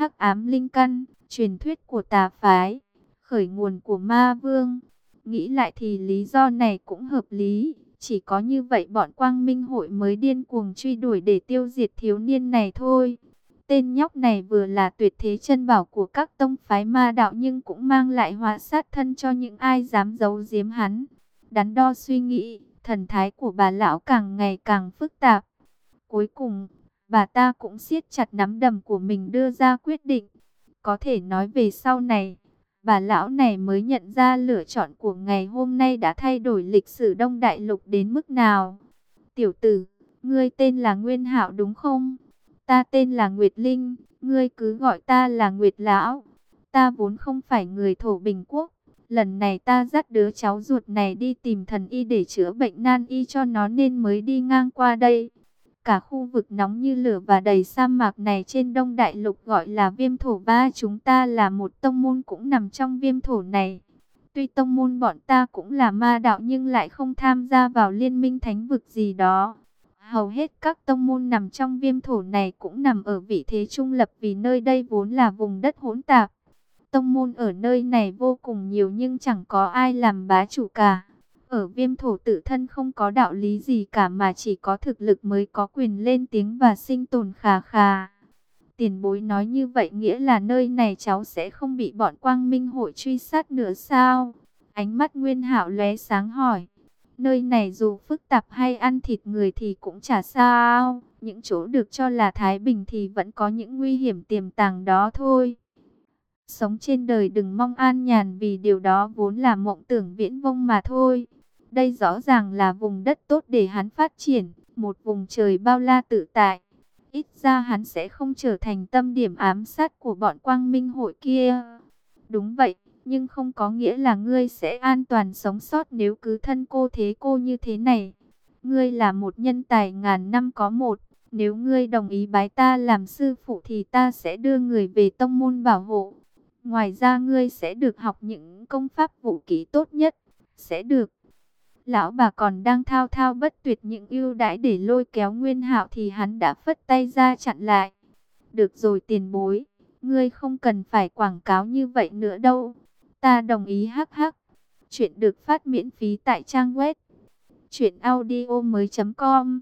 hắc ám linh căn, truyền thuyết của tà phái, khởi nguồn của ma vương. Nghĩ lại thì lý do này cũng hợp lý. Chỉ có như vậy bọn quang minh hội mới điên cuồng truy đuổi để tiêu diệt thiếu niên này thôi. Tên nhóc này vừa là tuyệt thế chân bảo của các tông phái ma đạo nhưng cũng mang lại hóa sát thân cho những ai dám giấu giếm hắn. Đắn đo suy nghĩ, thần thái của bà lão càng ngày càng phức tạp. Cuối cùng, bà ta cũng siết chặt nắm đầm của mình đưa ra quyết định. Có thể nói về sau này, bà lão này mới nhận ra lựa chọn của ngày hôm nay đã thay đổi lịch sử Đông Đại Lục đến mức nào. Tiểu tử, ngươi tên là Nguyên Hạo đúng không? Ta tên là Nguyệt Linh, ngươi cứ gọi ta là Nguyệt Lão. Ta vốn không phải người thổ bình quốc. Lần này ta dắt đứa cháu ruột này đi tìm thần y để chữa bệnh nan y cho nó nên mới đi ngang qua đây. Cả khu vực nóng như lửa và đầy sa mạc này trên đông đại lục gọi là viêm thổ ba chúng ta là một tông môn cũng nằm trong viêm thổ này. Tuy tông môn bọn ta cũng là ma đạo nhưng lại không tham gia vào liên minh thánh vực gì đó. Hầu hết các tông môn nằm trong viêm thổ này cũng nằm ở vị thế trung lập vì nơi đây vốn là vùng đất hỗn tạp. Tông môn ở nơi này vô cùng nhiều nhưng chẳng có ai làm bá chủ cả. Ở viêm thổ tự thân không có đạo lý gì cả mà chỉ có thực lực mới có quyền lên tiếng và sinh tồn khà khà. Tiền bối nói như vậy nghĩa là nơi này cháu sẽ không bị bọn quang minh hội truy sát nữa sao? Ánh mắt Nguyên hạo lóe sáng hỏi. Nơi này dù phức tạp hay ăn thịt người thì cũng chả sao. Những chỗ được cho là Thái Bình thì vẫn có những nguy hiểm tiềm tàng đó thôi. Sống trên đời đừng mong an nhàn vì điều đó vốn là mộng tưởng viễn vông mà thôi. Đây rõ ràng là vùng đất tốt để hắn phát triển, một vùng trời bao la tự tại. Ít ra hắn sẽ không trở thành tâm điểm ám sát của bọn quang minh hội kia. Đúng vậy, nhưng không có nghĩa là ngươi sẽ an toàn sống sót nếu cứ thân cô thế cô như thế này. Ngươi là một nhân tài ngàn năm có một, nếu ngươi đồng ý bái ta làm sư phụ thì ta sẽ đưa người về tông môn bảo hộ. Ngoài ra ngươi sẽ được học những công pháp vũ kỹ tốt nhất, sẽ được. Lão bà còn đang thao thao bất tuyệt những ưu đãi để lôi kéo Nguyên Hạo thì hắn đã phất tay ra chặn lại. Được rồi tiền bối, ngươi không cần phải quảng cáo như vậy nữa đâu. Ta đồng ý hắc hắc. Chuyện được phát miễn phí tại trang web truyệnaudiomoi.com.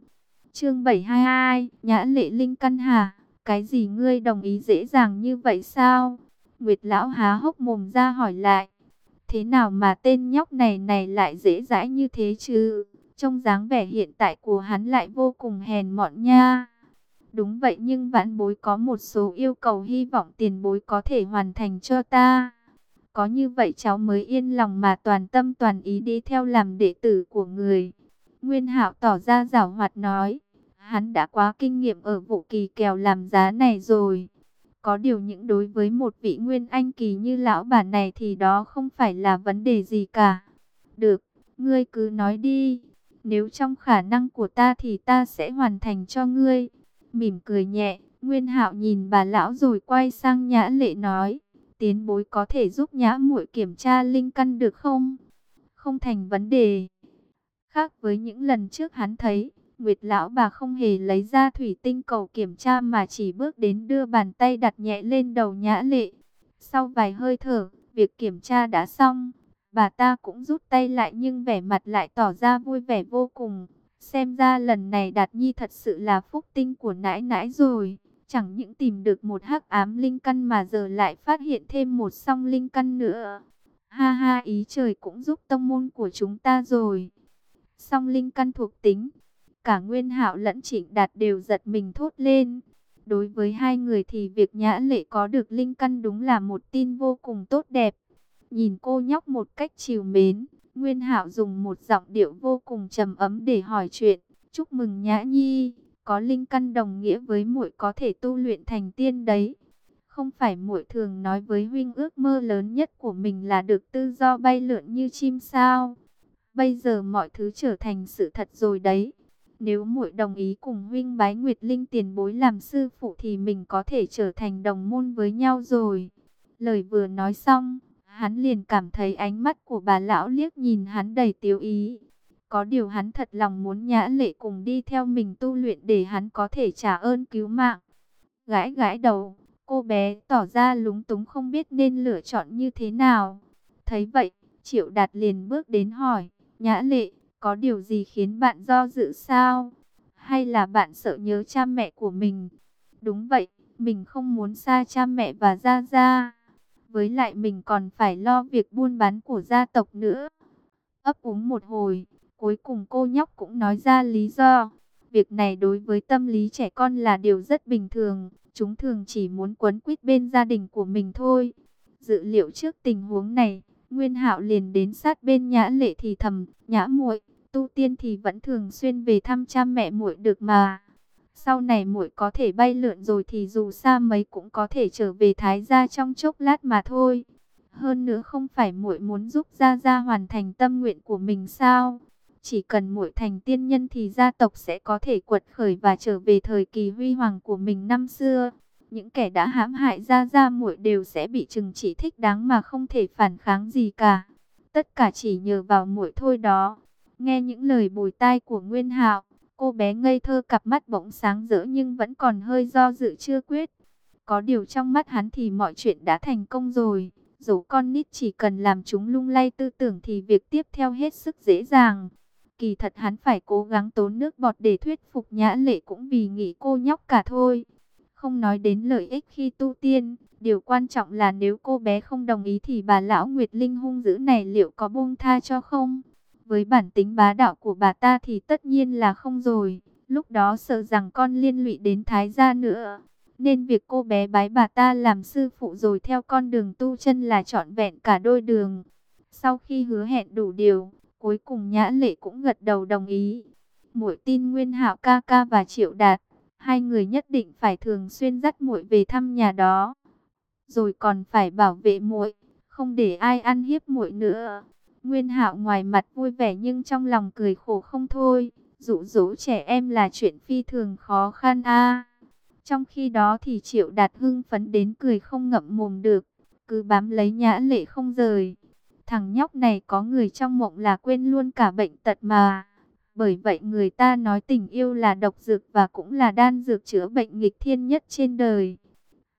Chương 722, Nhã Lệ Linh căn hà, cái gì ngươi đồng ý dễ dàng như vậy sao? Nguyệt lão há hốc mồm ra hỏi lại. Thế nào mà tên nhóc này này lại dễ dãi như thế chứ? Trong dáng vẻ hiện tại của hắn lại vô cùng hèn mọn nha. Đúng vậy nhưng vãn bối có một số yêu cầu hy vọng tiền bối có thể hoàn thành cho ta. Có như vậy cháu mới yên lòng mà toàn tâm toàn ý đi theo làm đệ tử của người. Nguyên hạo tỏ ra giảo hoạt nói. Hắn đã quá kinh nghiệm ở vụ kỳ kèo làm giá này rồi. Có điều những đối với một vị nguyên anh kỳ như lão bà này thì đó không phải là vấn đề gì cả. Được, ngươi cứ nói đi. Nếu trong khả năng của ta thì ta sẽ hoàn thành cho ngươi. Mỉm cười nhẹ, Nguyên Hạo nhìn bà lão rồi quay sang Nhã Lệ nói, tiến bối có thể giúp Nhã muội kiểm tra linh căn được không? Không thành vấn đề. Khác với những lần trước hắn thấy, Nguyệt lão bà không hề lấy ra thủy tinh cầu kiểm tra mà chỉ bước đến đưa bàn tay đặt nhẹ lên đầu nhã lệ. Sau vài hơi thở, việc kiểm tra đã xong. Bà ta cũng rút tay lại nhưng vẻ mặt lại tỏ ra vui vẻ vô cùng. Xem ra lần này Đạt Nhi thật sự là phúc tinh của nãi nãi rồi. Chẳng những tìm được một hắc ám linh căn mà giờ lại phát hiện thêm một song linh căn nữa. Ha ha ý trời cũng giúp tông môn của chúng ta rồi. Song linh căn thuộc tính Cả Nguyên Hạo lẫn Trịnh Đạt đều giật mình thốt lên. Đối với hai người thì việc Nhã Lệ có được linh căn đúng là một tin vô cùng tốt đẹp. Nhìn cô nhóc một cách chiều mến, Nguyên Hạo dùng một giọng điệu vô cùng trầm ấm để hỏi chuyện. Chúc mừng Nhã Nhi, có linh căn đồng nghĩa với muội có thể tu luyện thành tiên đấy. Không phải muội thường nói với huynh ước mơ lớn nhất của mình là được tự do bay lượn như chim sao? Bây giờ mọi thứ trở thành sự thật rồi đấy. Nếu muội đồng ý cùng huynh bái Nguyệt Linh tiền bối làm sư phụ thì mình có thể trở thành đồng môn với nhau rồi. Lời vừa nói xong, hắn liền cảm thấy ánh mắt của bà lão liếc nhìn hắn đầy tiêu ý. Có điều hắn thật lòng muốn nhã lệ cùng đi theo mình tu luyện để hắn có thể trả ơn cứu mạng. Gãi gãi đầu, Cô bé tỏ ra lúng túng không biết nên lựa chọn như thế nào. Thấy vậy, Triệu Đạt liền bước đến hỏi, Nhã Lệ, có điều gì khiến bạn do dự sao? Hay là bạn sợ nhớ cha mẹ của mình? Đúng vậy, mình không muốn xa cha mẹ và Gia Gia. Với lại mình còn phải lo việc buôn bán của gia tộc nữa. Ấp úng một hồi, cuối cùng cô nhóc cũng nói ra lý do. Việc này đối với tâm lý trẻ con là điều rất bình thường. Chúng thường chỉ muốn quấn quýt bên gia đình của mình thôi. Dự liệu trước tình huống này, Nguyên Hạo liền đến sát bên Nhã Lệ thì thầm, "Nhã muội, tu tiên thì vẫn thường xuyên về thăm cha mẹ muội được mà. Sau này muội có thể bay lượn rồi thì dù xa mấy cũng có thể trở về Thái gia trong chốc lát mà thôi. Hơn nữa không phải muội muốn giúp gia gia hoàn thành tâm nguyện của mình sao? Chỉ cần muội thành tiên nhân thì gia tộc sẽ có thể quật khởi và trở về thời kỳ huy hoàng của mình năm xưa." Những kẻ đã hãm hại gia gia muội đều sẽ bị trừng trị thích đáng mà không thể phản kháng gì cả. Tất cả chỉ nhờ vào muội thôi đó. Nghe những lời bồi tai của Nguyên Hạo, cô bé ngây thơ cặp mắt bỗng sáng rỡ nhưng vẫn còn hơi do dự chưa quyết. Có điều trong mắt hắn thì mọi chuyện đã thành công rồi. Dù con nít chỉ cần làm chúng lung lay tư tưởng thì việc tiếp theo hết sức dễ dàng. Kỳ thật hắn phải cố gắng tốn nước bọt để thuyết phục nhã lệ cũng vì nghĩ cô nhóc cả thôi. Không nói đến lợi ích khi tu tiên, điều quan trọng là nếu cô bé không đồng ý thì bà lão Nguyệt Linh hung dữ này liệu có buông tha cho không? Với bản tính bá đạo của bà ta thì tất nhiên là không rồi. Lúc đó sợ rằng con liên lụy đến Thái gia nữa. Nên việc cô bé bái bà ta làm sư phụ rồi theo con đường tu chân là trọn vẹn cả đôi đường. Sau khi hứa hẹn đủ điều, cuối cùng Nhã Lệ cũng gật đầu đồng ý. Mỗi tin Nguyên Hạo ca ca và Triệu Đạt, hai người nhất định phải thường xuyên dắt muội về thăm nhà đó. Rồi còn phải bảo vệ muội, không để ai ăn hiếp muội nữa. Nguyên Hạo ngoài mặt vui vẻ nhưng trong lòng cười khổ không thôi. Dụ dỗ trẻ em là chuyện phi thường khó khăn a. Trong khi đó thì Triệu Đạt hưng phấn đến cười không ngậm mồm được, cứ bám lấy Nhã Lệ không rời. Thằng nhóc này có người trong mộng là quên luôn cả bệnh tật mà. Bởi vậy người ta nói tình yêu là độc dược và cũng là đan dược chữa bệnh nghịch thiên nhất trên đời.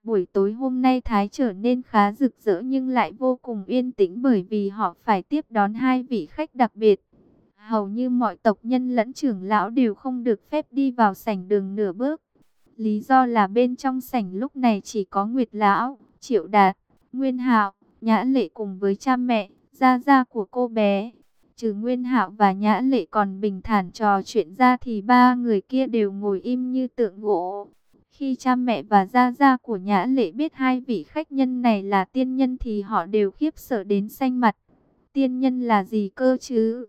Buổi tối hôm nay Thái trở nên khá rực rỡ nhưng lại vô cùng yên tĩnh bởi vì họ phải tiếp đón hai vị khách đặc biệt. Hầu như mọi tộc nhân lẫn trưởng lão đều không được phép đi vào sảnh đường nửa bước. Lý do là bên trong sảnh lúc này chỉ có Nguyệt Lão, Triệu Đạt, Nguyên Hạo, Nhã Lệ cùng với cha mẹ, gia gia của cô bé. Trừ Nguyên Hạo và Nhã Lệ còn bình thản trò chuyện ra thì ba người kia đều ngồi im như tượng gỗ. Khi cha mẹ và gia gia của Nhã Lệ biết hai vị khách nhân này là tiên nhân thì họ đều khiếp sợ đến xanh mặt. Tiên nhân là gì cơ chứ?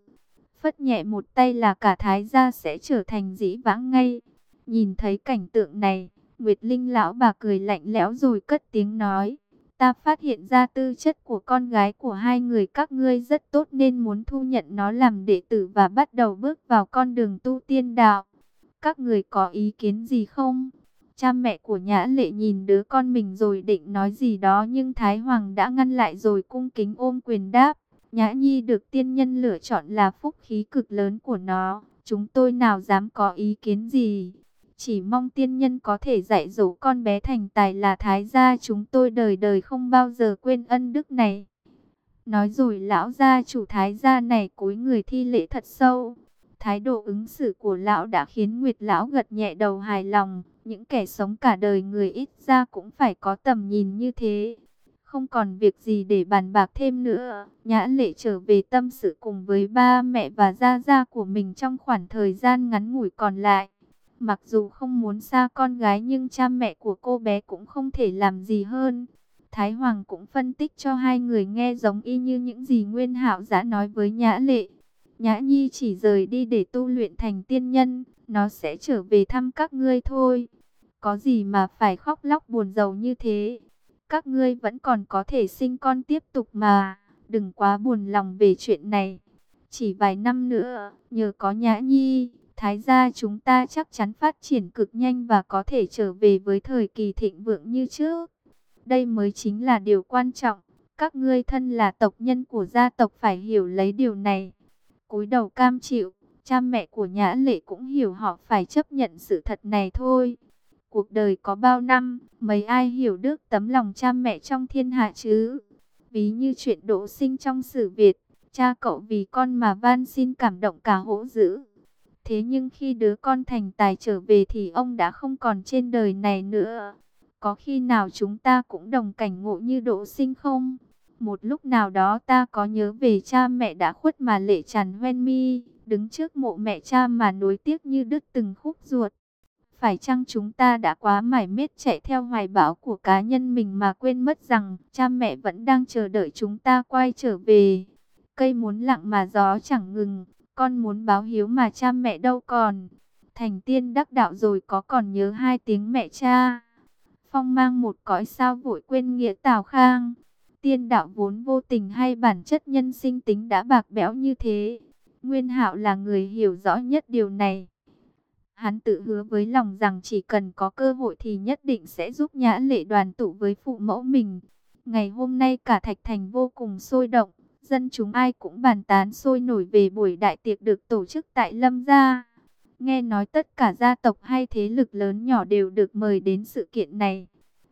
Phất nhẹ một tay là cả thái gia sẽ trở thành dĩ vãng ngay. Nhìn thấy cảnh tượng này, Nguyệt Linh lão bà cười lạnh lẽo rồi cất tiếng nói. Ta phát hiện ra tư chất của con gái của hai người các ngươi rất tốt nên muốn thu nhận nó làm đệ tử và bắt đầu bước vào con đường tu tiên đạo. Các người có ý kiến gì không? Cha mẹ của Nhã Lệ nhìn đứa con mình rồi định nói gì đó nhưng Thái Hoàng đã ngăn lại rồi cung kính ôm quyền đáp. Nhã Nhi được tiên nhân lựa chọn là phúc khí cực lớn của nó. Chúng tôi nào dám có ý kiến gì? Chỉ mong tiên nhân có thể dạy dỗ con bé thành tài là thái gia chúng tôi đời đời không bao giờ quên ân đức này. Nói rồi lão gia chủ thái gia này cúi người thi lễ thật sâu. Thái độ ứng xử của lão đã khiến Nguyệt lão gật nhẹ đầu hài lòng. Những kẻ sống cả đời người ít ra cũng phải có tầm nhìn như thế. Không còn việc gì để bàn bạc thêm nữa. Nhã lệ trở về tâm sự cùng với ba mẹ và gia gia của mình trong khoảng thời gian ngắn ngủi còn lại. Mặc dù không muốn xa con gái nhưng cha mẹ của cô bé cũng không thể làm gì hơn. Thái Hoàng cũng phân tích cho hai người nghe giống y như những gì Nguyên Hạo đã nói với Nhã Lệ. Nhã Nhi chỉ rời đi để tu luyện thành tiên nhân, nó sẽ trở về thăm các ngươi thôi. Có gì mà phải khóc lóc buồn rầu như thế? Các ngươi vẫn còn có thể sinh con tiếp tục mà, đừng quá buồn lòng về chuyện này. Chỉ vài năm nữa, nhờ có Nhã Nhi, Thái gia chúng ta chắc chắn phát triển cực nhanh và có thể trở về với thời kỳ thịnh vượng như trước. Đây mới chính là điều quan trọng. Các ngươi thân là tộc nhân của gia tộc phải hiểu lấy điều này. cúi đầu cam chịu, cha mẹ của Nhã Lệ cũng hiểu họ phải chấp nhận sự thật này thôi. Cuộc đời có bao năm, mấy ai hiểu được tấm lòng cha mẹ trong thiên hạ chứ? Ví như chuyện đỗ sinh trong sử Việt, cha cậu vì con mà van xin cảm động cả hỗ dữ. Thế nhưng khi đứa con thành tài trở về thì ông đã không còn trên đời này nữa. Có khi nào chúng ta cũng đồng cảnh ngộ như độ sinh không? Một lúc nào đó ta có nhớ về cha mẹ đã khuất mà lệ tràn hoen mi, đứng trước mộ mẹ cha mà nối tiếc như đứt từng khúc ruột. Phải chăng chúng ta đã quá mải miết chạy theo hoài bão của cá nhân mình mà quên mất rằng cha mẹ vẫn đang chờ đợi chúng ta quay trở về. Cây muốn lặng mà gió chẳng ngừng, con muốn báo hiếu mà cha mẹ đâu còn. Thành tiên đắc đạo rồi có còn nhớ hai tiếng mẹ cha. Phong mang một cõi sao vội quên nghĩa Tào Khang. Tiên đạo vốn vô tình hay bản chất nhân sinh tính đã bạc bẽo như thế. Nguyên Hạo là người hiểu rõ nhất điều này. Hắn tự hứa với lòng rằng chỉ cần có cơ hội thì nhất định sẽ giúp nhã lệ đoàn tụ với phụ mẫu mình. Ngày hôm nay cả Thạch Thành vô cùng sôi động, dân chúng ai cũng bàn tán sôi nổi về buổi đại tiệc được tổ chức tại Lâm Gia. Nghe nói tất cả gia tộc hay thế lực lớn nhỏ đều được mời đến sự kiện này.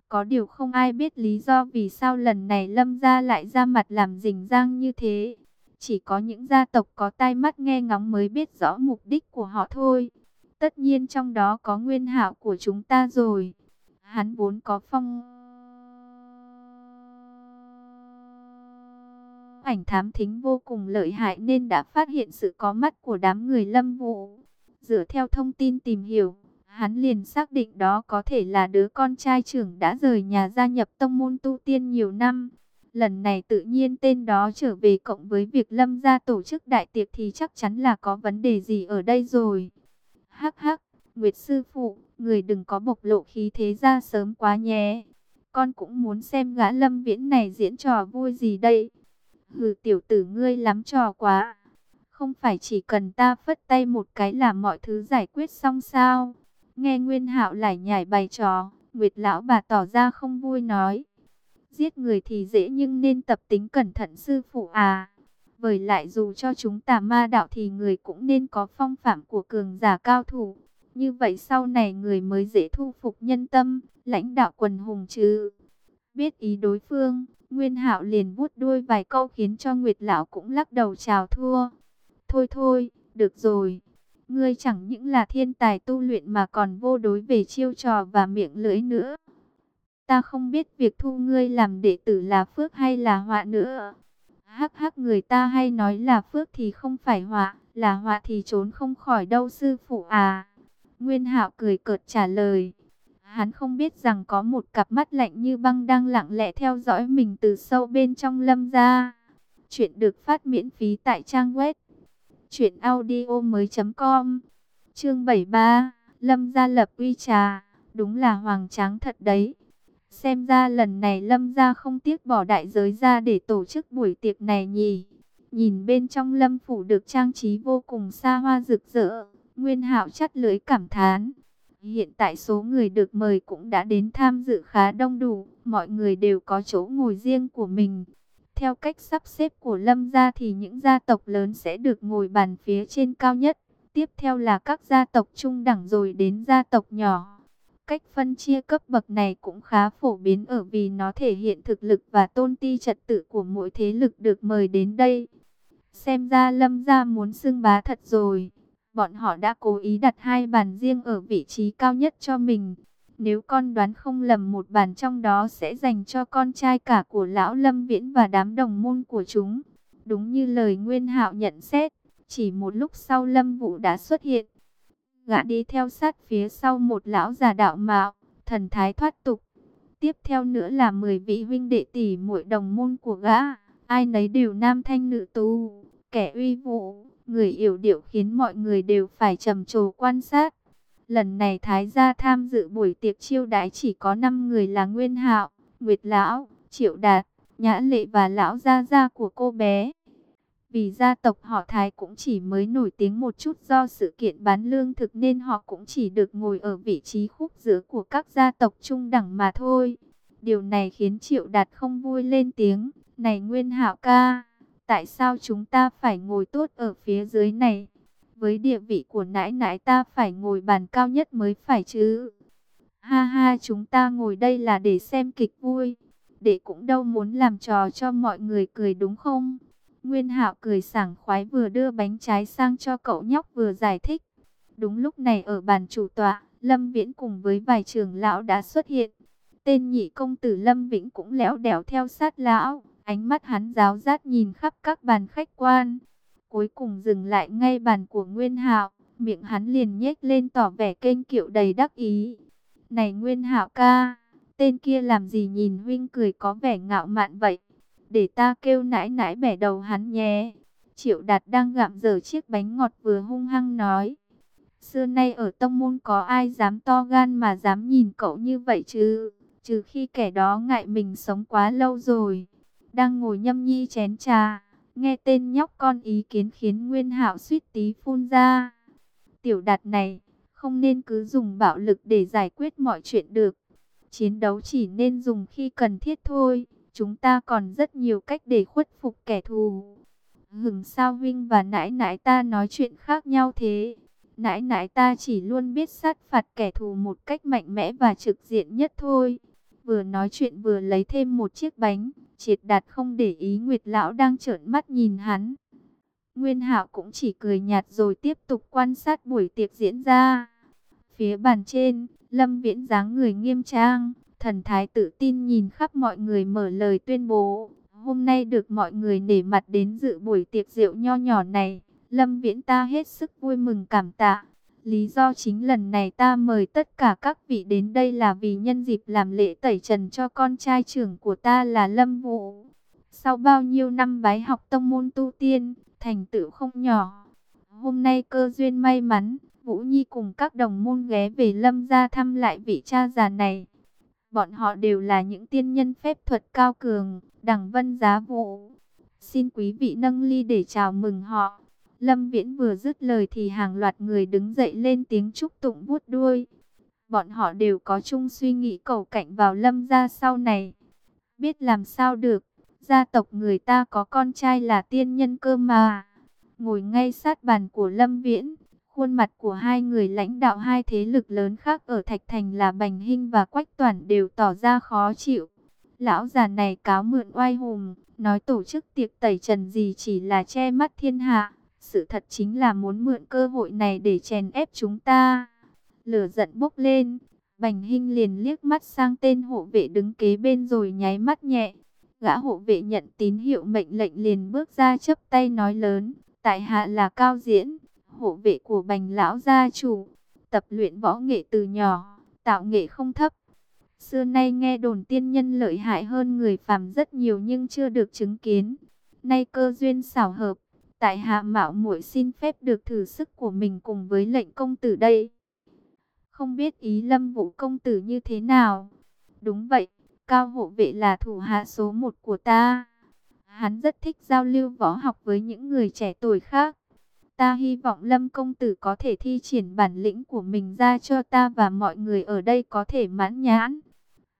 Có điều không ai biết lý do vì sao lần này Lâm Gia lại ra mặt làm rình rang như thế. Chỉ có những gia tộc có tai mắt nghe ngóng mới biết rõ mục đích của họ thôi. Tất nhiên trong đó có nguyên hạo của chúng ta rồi. Hắn vốn có phong... Ảnh thám thính vô cùng lợi hại nên đã phát hiện sự có mắt của đám người lâm vụ. Dựa theo thông tin tìm hiểu, hắn liền xác định đó có thể là đứa con trai trưởng đã rời nhà gia nhập tông môn tu tiên nhiều năm. Lần này tự nhiên tên đó trở về cộng với việc lâm gia tổ chức đại tiệc thì chắc chắn là có vấn đề gì ở đây rồi. Hắc hắc, Nguyệt sư phụ, người đừng có bộc lộ khí thế ra sớm quá nhé. Con cũng muốn xem gã lâm viễn này diễn trò vui gì đây. Hừ tiểu tử ngươi lắm trò quá. Không phải chỉ cần ta phất tay một cái là mọi thứ giải quyết xong sao. Nghe Nguyên hạo lại nhảy bày trò, Nguyệt lão bà tỏ ra không vui nói. Giết người thì dễ nhưng nên tập tính cẩn thận sư phụ à. Bởi lại dù cho chúng tà ma đạo thì người cũng nên có phong phạm của cường giả cao thủ. Như vậy sau này người mới dễ thu phục nhân tâm, lãnh đạo quần hùng chứ. Biết ý đối phương, Nguyên Hạo liền vuốt đuôi vài câu khiến cho Nguyệt lão cũng lắc đầu chào thua. Thôi thôi, được rồi. Ngươi chẳng những là thiên tài tu luyện mà còn vô đối về chiêu trò và miệng lưỡi nữa. Ta không biết việc thu ngươi làm đệ tử là phước hay là họa nữa. Hắc hắc người ta hay nói là phước thì không phải họa, là họa thì trốn không khỏi đâu sư phụ à. Nguyên Hạo cười cợt trả lời. Hắn không biết rằng có một cặp mắt lạnh như băng đang lặng lẽ theo dõi mình từ sâu bên trong lâm ra. Chuyện được phát miễn phí tại trang web truyệnaudiomoi.com. Chương 73, Lâm gia lập uy trà, đúng là hoàng tráng thật đấy. Xem ra lần này Lâm gia không tiếc bỏ đại giới ra để tổ chức buổi tiệc này nhỉ. Nhìn bên trong Lâm phủ được trang trí vô cùng xa hoa rực rỡ, Nguyên Hạo chắt lưỡi cảm thán. Hiện tại số người được mời cũng đã đến tham dự khá đông đủ, mọi người đều có chỗ ngồi riêng của mình. Theo cách sắp xếp của Lâm gia thì những gia tộc lớn sẽ được ngồi bàn phía trên cao nhất. Tiếp theo là các gia tộc trung đẳng rồi đến gia tộc nhỏ. Cách phân chia cấp bậc này cũng khá phổ biến ở vì nó thể hiện thực lực và tôn ti trật tự của mỗi thế lực được mời đến đây. Xem ra Lâm gia muốn xưng bá thật rồi. Bọn họ đã cố ý đặt hai bàn riêng ở vị trí cao nhất cho mình. Nếu con đoán không lầm một bàn trong đó sẽ dành cho con trai cả của lão Lâm Viễn và đám đồng môn của chúng. Đúng như lời Nguyên Hạo nhận xét, chỉ một lúc sau Lâm Vũ đã xuất hiện. Gã đi theo sát phía sau một lão già đạo mạo, thần thái thoát tục. Tiếp theo nữa là 10 vị huynh đệ tỷ muội đồng môn của gã, ai nấy đều nam thanh nữ tú, kẻ uy vũ, người yểu điệu khiến mọi người đều phải trầm trồ quan sát. Lần này Thái gia tham dự buổi tiệc chiêu đãi chỉ có 5 người là Nguyên Hạo, Nguyệt Lão, Triệu Đạt, Nhã Lệ và Lão Gia Gia của cô bé. Vì gia tộc họ Thái cũng chỉ mới nổi tiếng một chút do sự kiện bán lương thực nên họ cũng chỉ được ngồi ở vị trí khúc giữa của các gia tộc trung đẳng mà thôi. Điều này khiến Triệu Đạt không vui lên tiếng, này Nguyên Hạo ca, tại sao chúng ta phải ngồi tốt ở phía dưới này? với địa vị của nãi nãi ta phải ngồi bàn cao nhất mới phải chứ. Ha ha chúng ta ngồi đây là để xem kịch vui. Đệ cũng đâu muốn làm trò cho mọi người cười đúng không? Nguyên Hạo cười sảng khoái vừa đưa bánh trái sang cho cậu nhóc vừa giải thích. Đúng lúc này ở bàn chủ tọa, Lâm Viễn cùng với vài trưởng lão đã xuất hiện. Tên nhị công tử Lâm Vĩnh cũng léo đẻo theo sát lão, ánh mắt hắn giáo giác nhìn khắp các bàn khách quan. Cuối cùng dừng lại ngay bàn của Nguyên Hạo, miệng hắn liền nhếch lên tỏ vẻ kênh kiệu đầy đắc ý. Này Nguyên Hạo ca, tên kia làm gì nhìn huynh cười có vẻ ngạo mạn vậy? Để ta kêu nãi nãi bẻ đầu hắn nhé. Triệu Đạt đang gặm dở chiếc bánh ngọt vừa hung hăng nói. Xưa nay ở tông môn có ai dám to gan mà dám nhìn cậu như vậy chứ? Trừ khi kẻ đó ngại mình sống quá lâu rồi. Đang ngồi nhâm nhi chén trà. Nghe tên nhóc con ý kiến khiến Nguyên Hạo suýt tí phun ra. Tiểu đạt này, không nên cứ dùng bạo lực để giải quyết mọi chuyện được. Chiến đấu chỉ nên dùng khi cần thiết thôi. Chúng ta còn rất nhiều cách để khuất phục kẻ thù. Hừng sao Vinh và nãi nãi ta nói chuyện khác nhau thế. Nãi nãi ta chỉ luôn biết sát phạt kẻ thù một cách mạnh mẽ và trực diện nhất thôi. Vừa nói chuyện vừa lấy thêm một chiếc bánh. Triệt đạt không để ý Nguyệt Lão đang trợn mắt nhìn hắn. Nguyên Hạo cũng chỉ cười nhạt rồi tiếp tục quan sát buổi tiệc diễn ra. Phía bàn trên, Lâm Viễn dáng người nghiêm trang, thần thái tự tin nhìn khắp mọi người mở lời tuyên bố. Hôm nay được mọi người nể mặt đến dự buổi tiệc rượu nho nhỏ này. Lâm Viễn ta hết sức vui mừng cảm tạ. Lý do chính lần này ta mời tất cả các vị đến đây là vì nhân dịp làm lễ tẩy trần cho con trai trưởng của ta là Lâm Vũ. Sau bao nhiêu năm bái học tông môn tu tiên, thành tựu không nhỏ. Hôm nay cơ duyên may mắn, Vũ Nhi cùng các đồng môn ghé về Lâm gia thăm lại vị cha già này. Bọn họ đều là những tiên nhân phép thuật cao cường, đẳng vân giá vũ. Xin quý vị nâng ly để chào mừng họ. Lâm Viễn vừa dứt lời thì hàng loạt người đứng dậy lên tiếng chúc tụng vuốt đuôi. Bọn họ đều có chung suy nghĩ cầu cạnh vào Lâm gia sau này. Biết làm sao được, gia tộc người ta có con trai là tiên nhân cơ mà. Ngồi ngay sát bàn của Lâm Viễn, khuôn mặt của hai người lãnh đạo hai thế lực lớn khác ở Thạch Thành là Bành Hinh và Quách Toản đều tỏ ra khó chịu. Lão già này cáo mượn oai hùng, nói tổ chức tiệc tẩy trần gì chỉ là che mắt thiên hạ sự thật chính là muốn mượn cơ hội này để chèn ép chúng ta. Lửa giận bốc lên, Bành Hinh liền liếc mắt sang tên hộ vệ đứng kế bên rồi nháy mắt nhẹ. Gã hộ vệ nhận tín hiệu mệnh lệnh liền bước ra chấp tay nói lớn, tại hạ là Cao Diễn, hộ vệ của Bành Lão gia chủ, tập luyện võ nghệ từ nhỏ, tạo nghệ không thấp. Xưa nay nghe đồn tiên nhân lợi hại hơn người phàm rất nhiều nhưng chưa được chứng kiến. Nay cơ duyên xảo hợp, tại hạ mạo muội xin phép được thử sức của mình cùng với lệnh công tử đây. Không biết ý lâm vũ công tử như thế nào? Đúng vậy, cao hộ vệ là thủ hạ số một của ta. Hắn rất thích giao lưu võ học với những người trẻ tuổi khác. Ta hy vọng lâm công tử có thể thi triển bản lĩnh của mình ra cho ta và mọi người ở đây có thể mãn nhãn.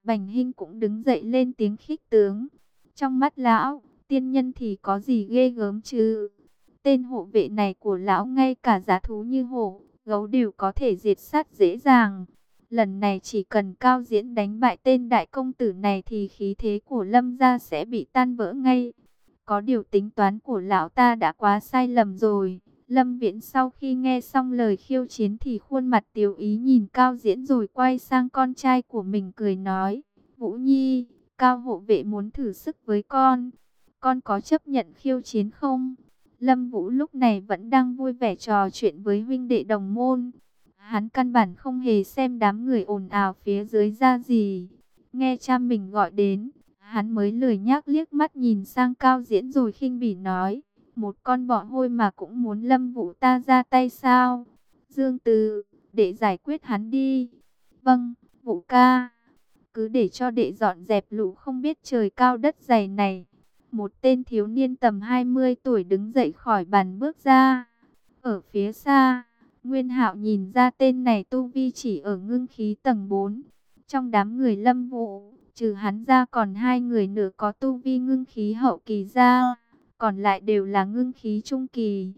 Bành Hinh cũng đứng dậy lên tiếng khích tướng. Trong mắt lão, tiên nhân thì có gì ghê gớm chứ? Tên hộ vệ này của lão ngay cả giá thú như hổ, gấu đều có thể diệt sát dễ dàng. Lần này chỉ cần cao diễn đánh bại tên đại công tử này thì khí thế của lâm gia sẽ bị tan vỡ ngay. Có điều tính toán của lão ta đã quá sai lầm rồi. Lâm Viễn sau khi nghe xong lời khiêu chiến thì khuôn mặt tiểu ý nhìn Cao Diễn rồi quay sang con trai của mình cười nói. Vũ Nhi, Cao hộ vệ muốn thử sức với con. Con có chấp nhận khiêu chiến không? Lâm Vũ lúc này vẫn đang vui vẻ trò chuyện với huynh đệ đồng môn. Hắn căn bản không hề xem đám người ồn ào phía dưới ra gì. Nghe cha mình gọi đến, hắn mới lười nhác liếc mắt nhìn sang cao diễn rồi khinh bỉ nói. Một con bọ hôi mà cũng muốn Lâm Vũ ta ra tay sao? Dương Từ, để giải quyết hắn đi. Vâng, Vũ ca. Cứ để cho đệ dọn dẹp lũ không biết trời cao đất dày này. Một tên thiếu niên tầm 20 tuổi đứng dậy khỏi bàn bước ra. Ở phía xa, Nguyên Hạo nhìn ra tên này tu vi chỉ ở ngưng khí tầng 4. Trong đám người lâm vụ, trừ hắn ra còn hai người nữa có tu vi ngưng khí hậu kỳ ra. Còn lại đều là ngưng khí trung kỳ.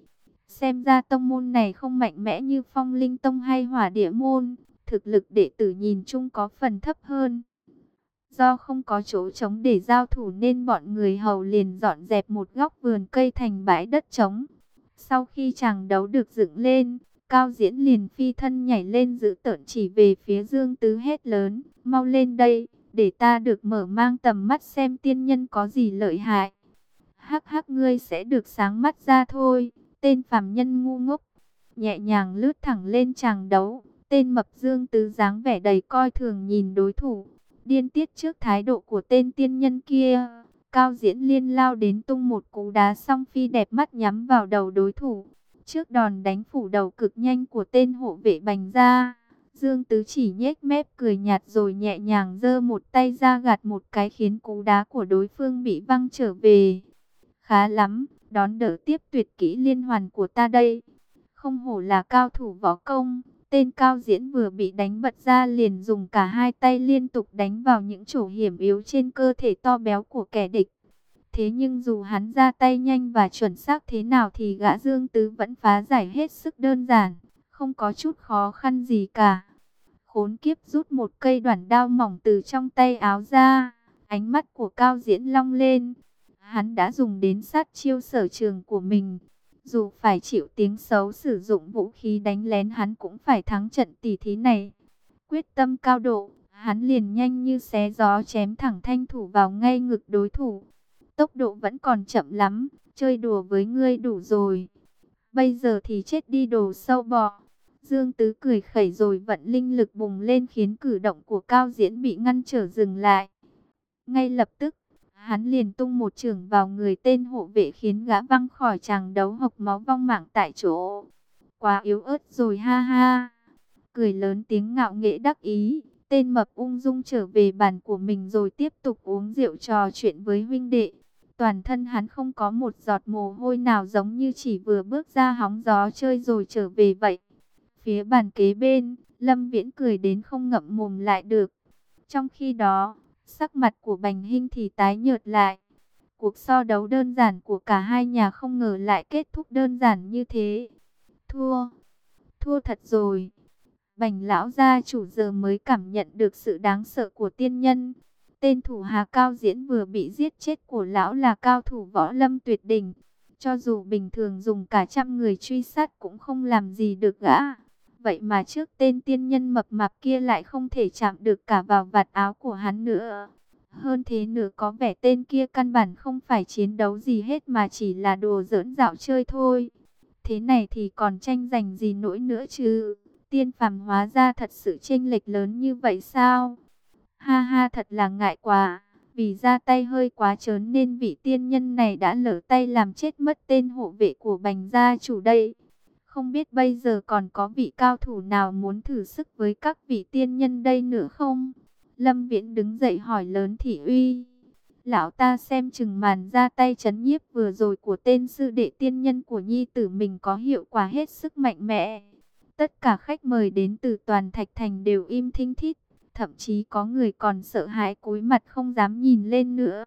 Xem ra tông môn này không mạnh mẽ như phong linh tông hay hỏa địa môn. thực lực đệ tử nhìn chung có phần thấp hơn. Do không có chỗ trống để giao thủ nên bọn người hầu liền dọn dẹp một góc vườn cây thành bãi đất trống. Sau khi chàng đấu được dựng lên, Cao Diễn liền phi thân nhảy lên giữ tợn chỉ về phía Dương Tứ hét lớn, mau lên đây, để ta được mở mang tầm mắt xem tiên nhân có gì lợi hại. Hắc hắc ngươi sẽ được sáng mắt ra thôi, tên phàm nhân ngu ngốc. Nhẹ nhàng lướt thẳng lên chàng đấu, tên mập Dương Tứ dáng vẻ đầy coi thường nhìn đối thủ. Điên tiết trước thái độ của tên tiên nhân kia, Cao Diễn liên lao đến tung một cú đá song phi đẹp mắt nhắm vào đầu đối thủ. Trước đòn đánh phủ đầu cực nhanh của tên hộ vệ bành ra, Dương Tứ chỉ nhếch mép cười nhạt rồi nhẹ nhàng giơ một tay ra gạt một cái khiến cú đá của đối phương bị văng trở về. Khá lắm, đón đỡ tiếp tuyệt kỹ liên hoàn của ta đây. Không hổ là cao thủ võ công, tên cao diễn vừa bị đánh bật ra liền dùng cả hai tay liên tục đánh vào những chỗ hiểm yếu trên cơ thể to béo của kẻ địch. Thế nhưng dù hắn ra tay nhanh và chuẩn xác thế nào thì gã Dương Tứ vẫn phá giải hết sức đơn giản, không có chút khó khăn gì cả. Khốn kiếp rút một cây đoạn đao mỏng từ trong tay áo ra, ánh mắt của Cao Diễn long lên. Hắn đã dùng đến sát chiêu sở trường của mình. Dù phải chịu tiếng xấu sử dụng vũ khí đánh lén hắn cũng phải thắng trận tỷ thí này. Quyết tâm cao độ, hắn liền nhanh như xé gió chém thẳng thanh thủ vào ngay ngực đối thủ tốc độ vẫn còn chậm lắm, chơi đùa với ngươi đủ rồi. Bây giờ thì chết đi đồ sâu bọ. Dương Tứ cười khẩy rồi vận linh lực bùng lên khiến cử động của Cao Diễn bị ngăn trở dừng lại. Ngay lập tức, hắn liền tung một trường vào người tên hộ vệ khiến gã văng khỏi tràng đấu hộc máu vong mạng tại chỗ. Quá yếu ớt rồi ha ha. Cười lớn tiếng ngạo nghễ đắc ý, tên mập ung dung trở về bàn của mình rồi tiếp tục uống rượu trò chuyện với huynh đệ. Toàn thân hắn không có một giọt mồ hôi nào giống như chỉ vừa bước ra hóng gió chơi rồi trở về vậy. Phía bàn kế bên, Lâm Viễn cười đến không ngậm mồm lại được. Trong khi đó, sắc mặt của Bành Hinh thì tái nhợt lại. Cuộc so đấu đơn giản của cả hai nhà không ngờ lại kết thúc đơn giản như thế. Thua, thua thật rồi. Bành lão gia chủ giờ mới cảm nhận được sự đáng sợ của tiên nhân. Tên thủ hà cao diễn vừa bị giết chết của lão là cao thủ võ lâm tuyệt đỉnh. Cho dù bình thường dùng cả trăm người truy sát cũng không làm gì được gã. Vậy mà trước tên tiên nhân mập mạp kia lại không thể chạm được cả vào vạt áo của hắn nữa. Hơn thế nữa có vẻ tên kia căn bản không phải chiến đấu gì hết mà chỉ là đồ giỡn dạo chơi thôi. Thế này thì còn tranh giành gì nỗi nữa chứ? Tiên phàm hóa ra thật sự chênh lệch lớn như vậy sao? Ha ha thật là ngại quá, vì ra tay hơi quá trớn nên vị tiên nhân này đã lỡ tay làm chết mất tên hộ vệ của bành gia chủ đây. Không biết bây giờ còn có vị cao thủ nào muốn thử sức với các vị tiên nhân đây nữa không? Lâm Viễn đứng dậy hỏi lớn thị uy. Lão ta xem chừng màn ra tay chấn nhiếp vừa rồi của tên sư đệ tiên nhân của nhi tử mình có hiệu quả hết sức mạnh mẽ. Tất cả khách mời đến từ toàn thạch thành đều im thinh thít thậm chí có người còn sợ hãi cúi mặt không dám nhìn lên nữa.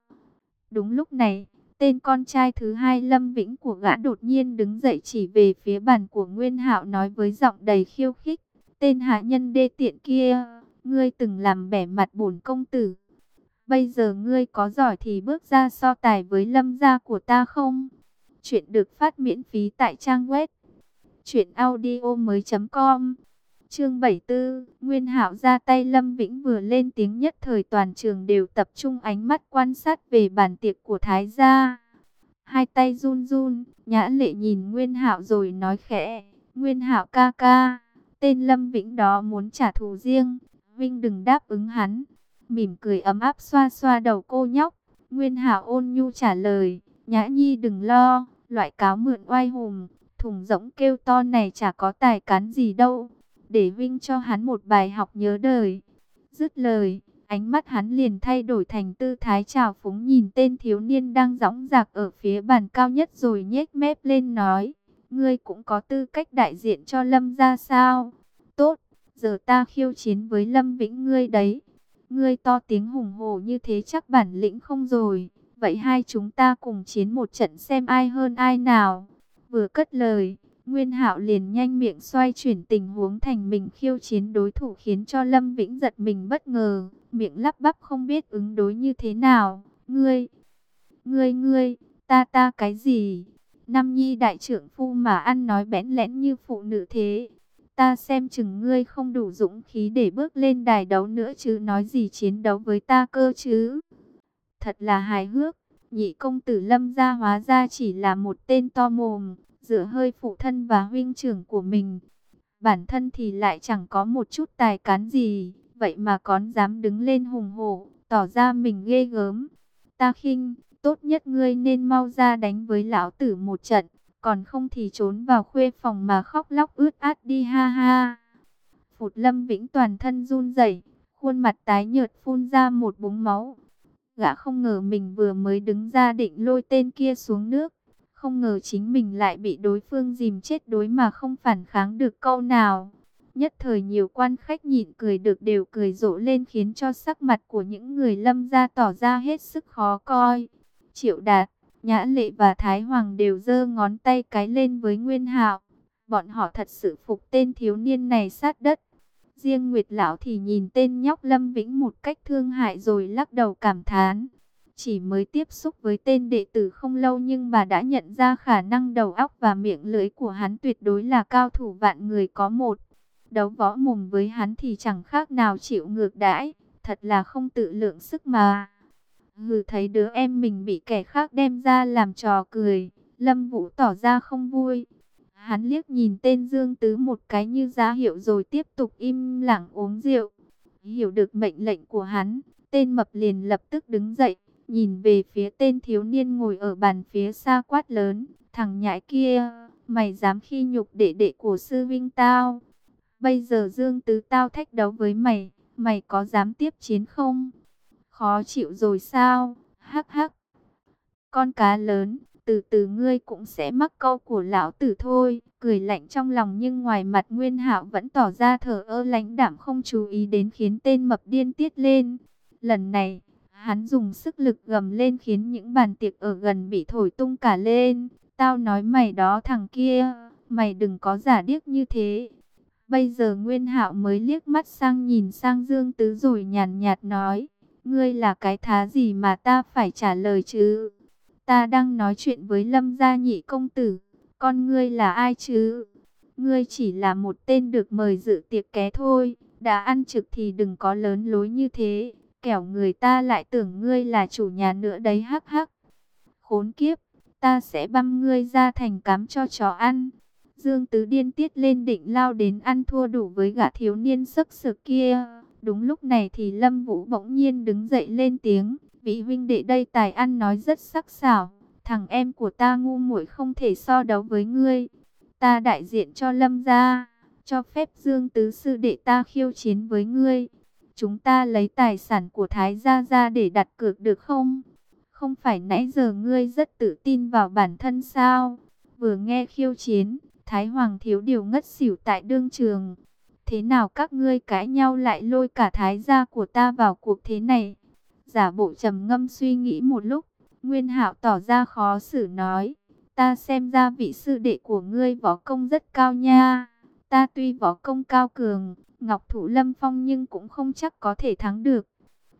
Đúng lúc này, tên con trai thứ hai Lâm Vĩnh của gã đột nhiên đứng dậy chỉ về phía bàn của Nguyên Hạo nói với giọng đầy khiêu khích, tên hạ nhân đê tiện kia, ngươi từng làm bẻ mặt bổn công tử. Bây giờ ngươi có giỏi thì bước ra so tài với lâm gia của ta không? Chuyện được phát miễn phí tại trang web chuyện audio mới.com Chương 74, Nguyên Hạo ra tay Lâm Vĩnh vừa lên tiếng nhất thời toàn trường đều tập trung ánh mắt quan sát về bàn tiệc của Thái gia. Hai tay run run, Nhã Lệ nhìn Nguyên Hạo rồi nói khẽ, "Nguyên Hạo ca ca, tên Lâm Vĩnh đó muốn trả thù riêng, Vinh đừng đáp ứng hắn." Mỉm cười ấm áp xoa xoa đầu cô nhóc, Nguyên Hạo ôn nhu trả lời, "Nhã Nhi đừng lo, loại cáo mượn oai hùng, thùng rỗng kêu to này chả có tài cán gì đâu." Để Vinh cho hắn một bài học nhớ đời. Dứt lời, ánh mắt hắn liền thay đổi thành tư thái trào phúng nhìn tên thiếu niên đang dõng dạc ở phía bàn cao nhất rồi nhếch mép lên nói, ngươi cũng có tư cách đại diện cho Lâm ra sao? Tốt, giờ ta khiêu chiến với Lâm Vĩnh ngươi đấy. Ngươi to tiếng hùng hồ như thế chắc bản lĩnh không rồi. Vậy hai chúng ta cùng chiến một trận xem ai hơn ai nào. Vừa cất lời, Nguyên Hạo liền nhanh miệng xoay chuyển tình huống thành mình khiêu chiến đối thủ khiến cho Lâm Vĩnh giật mình bất ngờ, miệng lắp bắp không biết ứng đối như thế nào. Ngươi, ngươi ngươi, ta ta cái gì? Nam Nhi đại trưởng phu mà ăn nói bẽn lẽn như phụ nữ thế. Ta xem chừng ngươi không đủ dũng khí để bước lên đài đấu nữa chứ nói gì chiến đấu với ta cơ chứ. Thật là hài hước, nhị công tử lâm gia hóa ra chỉ là một tên to mồm, dựa hơi phụ thân và huynh trưởng của mình. Bản thân thì lại chẳng có một chút tài cán gì, vậy mà còn dám đứng lên hùng hổ, tỏ ra mình ghê gớm. Ta khinh, tốt nhất ngươi nên mau ra đánh với lão tử một trận, còn không thì trốn vào khuê phòng mà khóc lóc ướt át đi ha ha. Phụt lâm vĩnh toàn thân run rẩy, khuôn mặt tái nhợt phun ra một búng máu. Gã không ngờ mình vừa mới đứng ra định lôi tên kia xuống nước, không ngờ chính mình lại bị đối phương dìm chết đối mà không phản kháng được câu nào. Nhất thời nhiều quan khách nhịn cười được đều cười rộ lên khiến cho sắc mặt của những người lâm gia tỏ ra hết sức khó coi. Triệu Đạt, Nhã Lệ và Thái Hoàng đều giơ ngón tay cái lên với Nguyên Hạo. Bọn họ thật sự phục tên thiếu niên này sát đất. Riêng Nguyệt Lão thì nhìn tên nhóc Lâm Vĩnh một cách thương hại rồi lắc đầu cảm thán. Chỉ mới tiếp xúc với tên đệ tử không lâu nhưng bà đã nhận ra khả năng đầu óc và miệng lưỡi của hắn tuyệt đối là cao thủ vạn người có một. Đấu võ mồm với hắn thì chẳng khác nào chịu ngược đãi, thật là không tự lượng sức mà. Hừ thấy đứa em mình bị kẻ khác đem ra làm trò cười, Lâm Vũ tỏ ra không vui. Hắn liếc nhìn tên Dương Tứ một cái như giá hiệu rồi tiếp tục im lặng uống rượu. Hiểu được mệnh lệnh của hắn, tên mập liền lập tức đứng dậy, nhìn về phía tên thiếu niên ngồi ở bàn phía xa quát lớn, thằng nhãi kia, mày dám khi nhục đệ đệ của sư vinh tao. Bây giờ Dương Tứ tao thách đấu với mày, mày có dám tiếp chiến không? Khó chịu rồi sao? Hắc hắc. Con cá lớn, từ từ ngươi cũng sẽ mắc câu của lão tử thôi. Cười lạnh trong lòng nhưng ngoài mặt Nguyên Hạo vẫn tỏ ra thờ ơ lãnh đạm không chú ý đến khiến tên mập điên tiết lên. Lần này, hắn dùng sức lực gầm lên khiến những bàn tiệc ở gần bị thổi tung cả lên. Tao nói mày đó thằng kia, mày đừng có giả điếc như thế. Bây giờ Nguyên Hạo mới liếc mắt sang nhìn sang Dương Tứ rồi nhàn nhạt nói, ngươi là cái thá gì mà ta phải trả lời chứ? Ta đang nói chuyện với Lâm gia nhị công tử, con ngươi là ai chứ? Ngươi chỉ là một tên được mời dự tiệc ké thôi, đã ăn trực thì đừng có lớn lối như thế, kẻo người ta lại tưởng ngươi là chủ nhà nữa đấy hắc hắc. Khốn kiếp, ta sẽ băm ngươi ra thành cám cho chó ăn. Dương Tứ điên tiết lên định lao đến ăn thua đủ với gã thiếu niên sức sực kia. Đúng lúc này thì Lâm Vũ bỗng nhiên đứng dậy lên tiếng, vị huynh đệ đây tài ăn nói rất sắc sảo, thằng em của ta ngu muội không thể so đấu với ngươi. Ta đại diện cho Lâm gia, cho phép Dương Tứ sư đệ ta khiêu chiến với ngươi. Chúng ta lấy tài sản của Thái gia ra để đặt cược được không? Không phải nãy giờ ngươi rất tự tin vào bản thân sao? Vừa nghe khiêu chiến, Thái Hoàng thiếu điều ngất xỉu tại đương trường. Thế nào các ngươi cãi nhau lại lôi cả thái gia của ta vào cuộc thế này? Giả bộ trầm ngâm suy nghĩ một lúc, Nguyên Hạo tỏ ra khó xử nói, ta xem ra vị sư đệ của ngươi võ công rất cao nha. Ta tuy võ công cao cường, Ngọc Thủ Lâm Phong nhưng cũng không chắc có thể thắng được.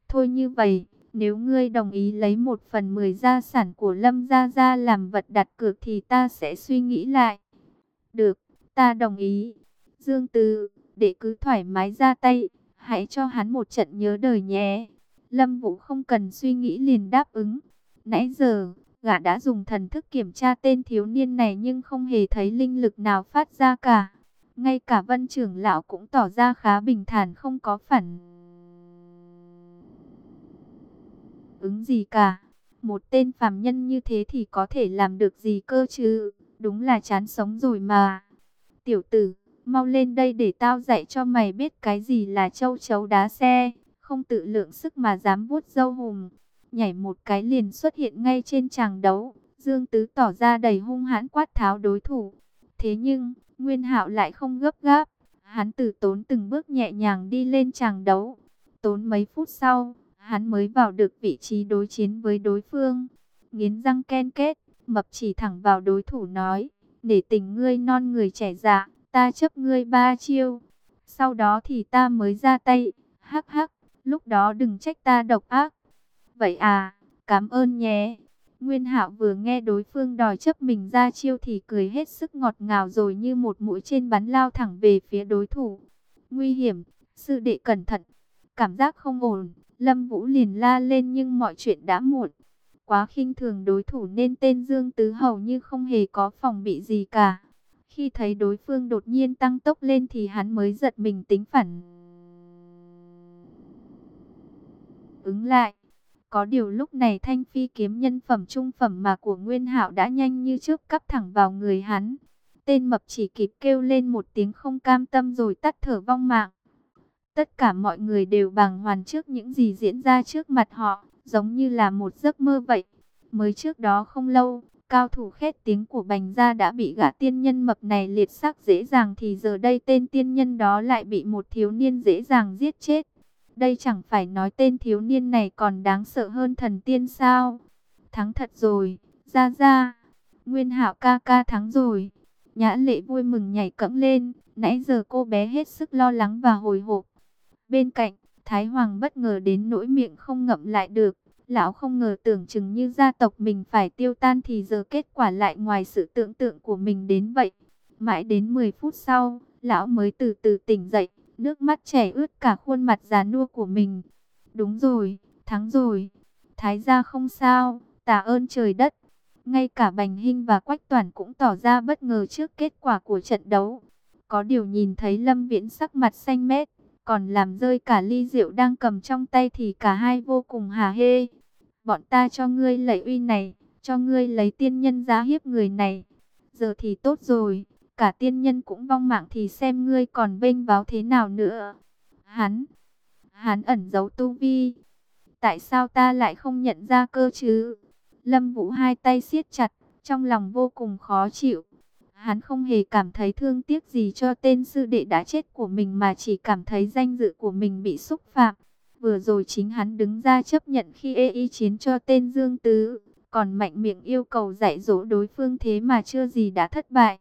Thôi như vậy, nếu ngươi đồng ý lấy một phần mười gia sản của Lâm Gia Gia làm vật đặt cược thì ta sẽ suy nghĩ lại. Được, ta đồng ý. Dương tư, để cứ thoải mái ra tay, hãy cho hắn một trận nhớ đời nhé. Lâm Vũ không cần suy nghĩ liền đáp ứng. Nãy giờ, gã đã dùng thần thức kiểm tra tên thiếu niên này nhưng không hề thấy linh lực nào phát ra cả. Ngay cả vân trưởng lão cũng tỏ ra khá bình thản không có phản ứng gì cả. Một tên phàm nhân như thế thì có thể làm được gì cơ chứ? Đúng là chán sống rồi mà. Tiểu tử, mau lên đây để tao dạy cho mày biết cái gì là châu chấu đá xe, không tự lượng sức mà dám vuốt dâu hùm. Nhảy một cái liền xuất hiện ngay trên tràng đấu, Dương Tứ tỏ ra đầy hung hãn quát tháo đối thủ. Thế nhưng, Nguyên Hạo lại không gấp gáp, hắn từ tốn từng bước nhẹ nhàng đi lên tràng đấu. Tốn mấy phút sau, hắn mới vào được vị trí đối chiến với đối phương. Nghiến răng ken kết, mập chỉ thẳng vào đối thủ nói, để tình ngươi non người trẻ dạ, ta chấp ngươi ba chiêu. Sau đó thì ta mới ra tay, hắc hắc, lúc đó đừng trách ta độc ác. Vậy à, cảm ơn nhé. Nguyên Hạo vừa nghe đối phương đòi chấp mình ra chiêu thì cười hết sức ngọt ngào rồi như một mũi trên bắn lao thẳng về phía đối thủ. Nguy hiểm, sư đệ cẩn thận. Cảm giác không ổn, Lâm Vũ liền la lên nhưng mọi chuyện đã muộn. Quá khinh thường đối thủ nên tên Dương Tứ hầu như không hề có phòng bị gì cả. Khi thấy đối phương đột nhiên tăng tốc lên thì hắn mới giật mình tính phản. Ứng lại. Có điều lúc này thanh phi kiếm nhân phẩm trung phẩm mà của Nguyên Hạo đã nhanh như trước cắp thẳng vào người hắn. Tên mập chỉ kịp kêu lên một tiếng không cam tâm rồi tắt thở vong mạng. Tất cả mọi người đều bàng hoàng trước những gì diễn ra trước mặt họ, giống như là một giấc mơ vậy. Mới trước đó không lâu, cao thủ khét tiếng của bành gia đã bị gã tiên nhân mập này liệt xác dễ dàng thì giờ đây tên tiên nhân đó lại bị một thiếu niên dễ dàng giết chết. Đây chẳng phải nói tên thiếu niên này còn đáng sợ hơn thần tiên sao? Thắng thật rồi, ra ra. Nguyên hạo ca ca thắng rồi. Nhã lệ vui mừng nhảy cẫng lên. Nãy giờ cô bé hết sức lo lắng và hồi hộp. Bên cạnh, Thái Hoàng bất ngờ đến nỗi miệng không ngậm lại được. Lão không ngờ tưởng chừng như gia tộc mình phải tiêu tan thì giờ kết quả lại ngoài sự tưởng tượng của mình đến vậy. Mãi đến 10 phút sau, lão mới từ từ tỉnh dậy nước mắt chảy ướt cả khuôn mặt già nua của mình. Đúng rồi, thắng rồi. Thái gia không sao, tạ ơn trời đất. Ngay cả Bành Hinh và Quách Toản cũng tỏ ra bất ngờ trước kết quả của trận đấu. Có điều nhìn thấy Lâm Viễn sắc mặt xanh mét, còn làm rơi cả ly rượu đang cầm trong tay thì cả hai vô cùng hà hê. Bọn ta cho ngươi lấy uy này, cho ngươi lấy tiên nhân giá hiếp người này. Giờ thì tốt rồi, cả tiên nhân cũng vong mạng thì xem ngươi còn vênh báo thế nào nữa. Hắn, hắn ẩn giấu tu vi. Tại sao ta lại không nhận ra cơ chứ? Lâm Vũ hai tay siết chặt, trong lòng vô cùng khó chịu. Hắn không hề cảm thấy thương tiếc gì cho tên sư đệ đã chết của mình mà chỉ cảm thấy danh dự của mình bị xúc phạm. Vừa rồi chính hắn đứng ra chấp nhận khi ê y chiến cho tên Dương Tứ, còn mạnh miệng yêu cầu dạy dỗ đối phương thế mà chưa gì đã thất bại.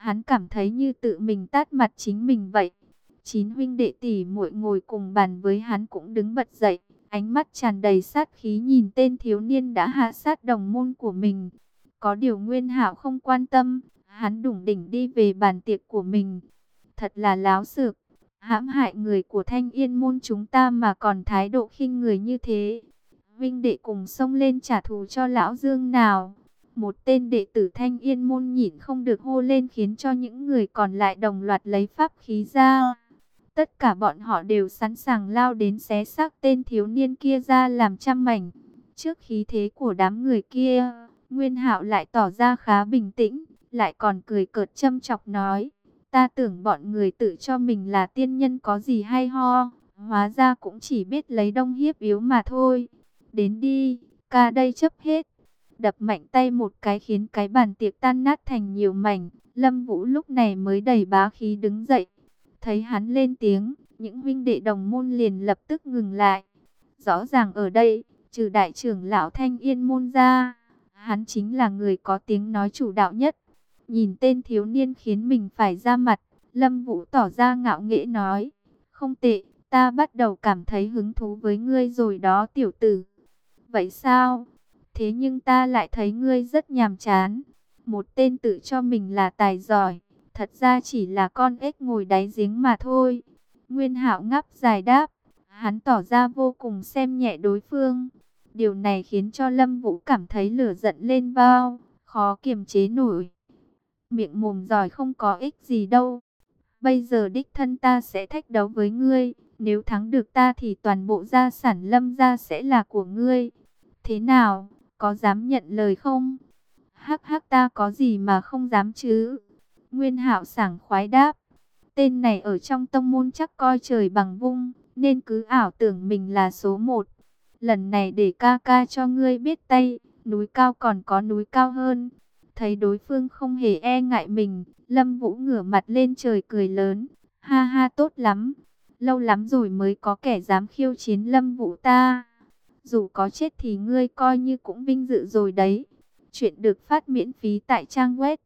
Hắn cảm thấy như tự mình tát mặt chính mình vậy. Chín huynh đệ tỷ muội ngồi cùng bàn với hắn cũng đứng bật dậy, ánh mắt tràn đầy sát khí nhìn tên thiếu niên đã hạ sát đồng môn của mình. Có điều Nguyên Hạo không quan tâm, hắn đủng đỉnh đi về bàn tiệc của mình. Thật là láo xược, hãm hại người của Thanh Yên môn chúng ta mà còn thái độ khinh người như thế. Vinh đệ cùng xông lên trả thù cho lão Dương nào. Một tên đệ tử thanh yên môn nhịn không được hô lên khiến cho những người còn lại đồng loạt lấy pháp khí ra. Tất cả bọn họ đều sẵn sàng lao đến xé xác tên thiếu niên kia ra làm trăm mảnh. Trước khí thế của đám người kia, Nguyên Hạo lại tỏ ra khá bình tĩnh, lại còn cười cợt châm chọc nói. Ta tưởng bọn người tự cho mình là tiên nhân có gì hay ho, hóa ra cũng chỉ biết lấy đông hiếp yếu mà thôi. Đến đi, ca đây chấp hết đập mạnh tay một cái khiến cái bàn tiệc tan nát thành nhiều mảnh. Lâm Vũ lúc này mới đầy bá khí đứng dậy. Thấy hắn lên tiếng, những huynh đệ đồng môn liền lập tức ngừng lại. Rõ ràng ở đây, trừ đại trưởng lão Thanh Yên môn ra, hắn chính là người có tiếng nói chủ đạo nhất. Nhìn tên thiếu niên khiến mình phải ra mặt, Lâm Vũ tỏ ra ngạo nghễ nói, không tệ, ta bắt đầu cảm thấy hứng thú với ngươi rồi đó tiểu tử. Vậy sao? Thế nhưng ta lại thấy ngươi rất nhàm chán. Một tên tự cho mình là tài giỏi. Thật ra chỉ là con ếch ngồi đáy giếng mà thôi. Nguyên hạo ngắp dài đáp. Hắn tỏ ra vô cùng xem nhẹ đối phương. Điều này khiến cho Lâm Vũ cảm thấy lửa giận lên bao. Khó kiềm chế nổi. Miệng mồm giỏi không có ích gì đâu. Bây giờ đích thân ta sẽ thách đấu với ngươi. Nếu thắng được ta thì toàn bộ gia sản lâm gia sẽ là của ngươi. Thế nào? Có dám nhận lời không? Hắc hắc ta có gì mà không dám chứ? Nguyên hạo sảng khoái đáp. Tên này ở trong tông môn chắc coi trời bằng vung, nên cứ ảo tưởng mình là số một. Lần này để ca ca cho ngươi biết tay, núi cao còn có núi cao hơn. Thấy đối phương không hề e ngại mình, Lâm Vũ ngửa mặt lên trời cười lớn. Ha ha tốt lắm, lâu lắm rồi mới có kẻ dám khiêu chiến Lâm Vũ ta. Dù có chết thì ngươi coi như cũng vinh dự rồi đấy. Chuyện được phát miễn phí tại trang web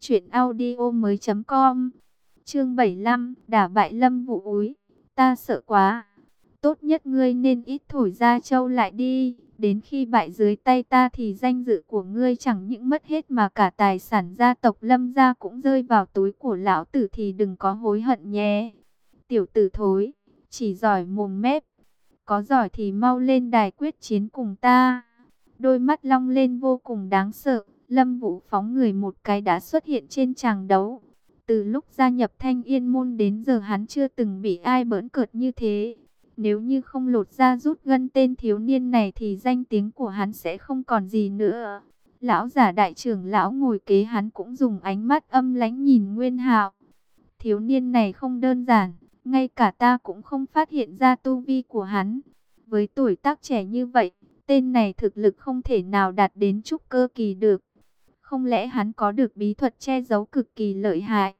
chuyệnaudio mới.com Chương 75 Đả bại lâm vụ úi Ta sợ quá Tốt nhất ngươi nên ít thổi ra châu lại đi Đến khi bại dưới tay ta thì danh dự của ngươi chẳng những mất hết mà cả tài sản gia tộc lâm gia cũng rơi vào túi của lão tử thì đừng có hối hận nhé. Tiểu tử thối, chỉ giỏi mồm mép. Có giỏi thì mau lên đài quyết chiến cùng ta. Đôi mắt long lên vô cùng đáng sợ. Lâm Vũ phóng người một cái đã xuất hiện trên tràng đấu. Từ lúc gia nhập thanh yên môn đến giờ hắn chưa từng bị ai bỡn cợt như thế. Nếu như không lột ra rút gân tên thiếu niên này thì danh tiếng của hắn sẽ không còn gì nữa. Lão giả đại trưởng lão ngồi kế hắn cũng dùng ánh mắt âm lãnh nhìn Nguyên Hạo. Thiếu niên này không đơn giản, ngay cả ta cũng không phát hiện ra tu vi của hắn. Với tuổi tác trẻ như vậy, tên này thực lực không thể nào đạt đến trúc cơ kỳ được. Không lẽ hắn có được bí thuật che giấu cực kỳ lợi hại?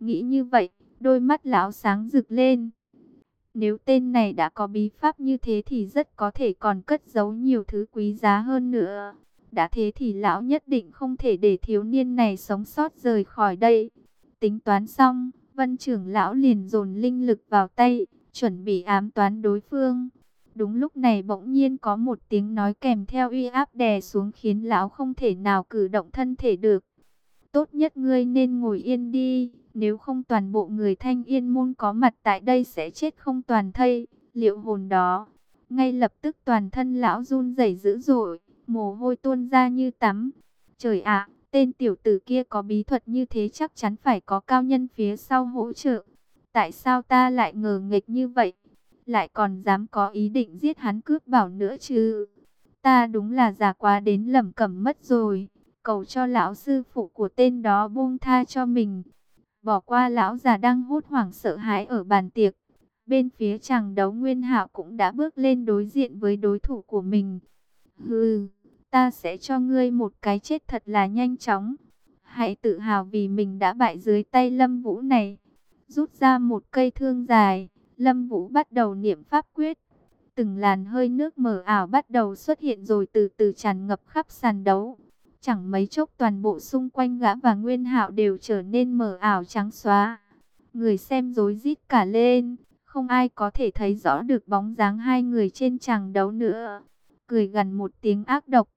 Nghĩ như vậy, đôi mắt lão sáng rực lên. Nếu tên này đã có bí pháp như thế thì rất có thể còn cất giấu nhiều thứ quý giá hơn nữa. Đã thế thì lão nhất định không thể để thiếu niên này sống sót rời khỏi đây. Tính toán xong, vân trưởng lão liền dồn linh lực vào tay, chuẩn bị ám toán đối phương. Đúng lúc này bỗng nhiên có một tiếng nói kèm theo uy áp đè xuống khiến lão không thể nào cử động thân thể được. Tốt nhất ngươi nên ngồi yên đi, nếu không toàn bộ người thanh yên môn có mặt tại đây sẽ chết không toàn thây, liệu hồn đó. Ngay lập tức toàn thân lão run rẩy dữ dội, mồ hôi tuôn ra như tắm. Trời ạ, tên tiểu tử kia có bí thuật như thế chắc chắn phải có cao nhân phía sau hỗ trợ. Tại sao ta lại ngờ nghịch như vậy? Lại còn dám có ý định giết hắn cướp bảo nữa chứ? Ta đúng là già quá đến lầm cẩm mất rồi. Cầu cho lão sư phụ của tên đó buông tha cho mình. Bỏ qua lão già đang hốt hoảng sợ hãi ở bàn tiệc. Bên phía chàng đấu Nguyên Hạo cũng đã bước lên đối diện với đối thủ của mình. Hừ, ta sẽ cho ngươi một cái chết thật là nhanh chóng. Hãy tự hào vì mình đã bại dưới tay Lâm Vũ này. Rút ra một cây thương dài, Lâm Vũ bắt đầu niệm pháp quyết. Từng làn hơi nước mờ ảo bắt đầu xuất hiện rồi từ từ tràn ngập khắp sàn đấu. Chẳng mấy chốc toàn bộ xung quanh gã và Nguyên Hạo đều trở nên mờ ảo trắng xóa. Người xem rối rít cả lên, không ai có thể thấy rõ được bóng dáng hai người trên tràng đấu nữa. Cười gần một tiếng ác độc,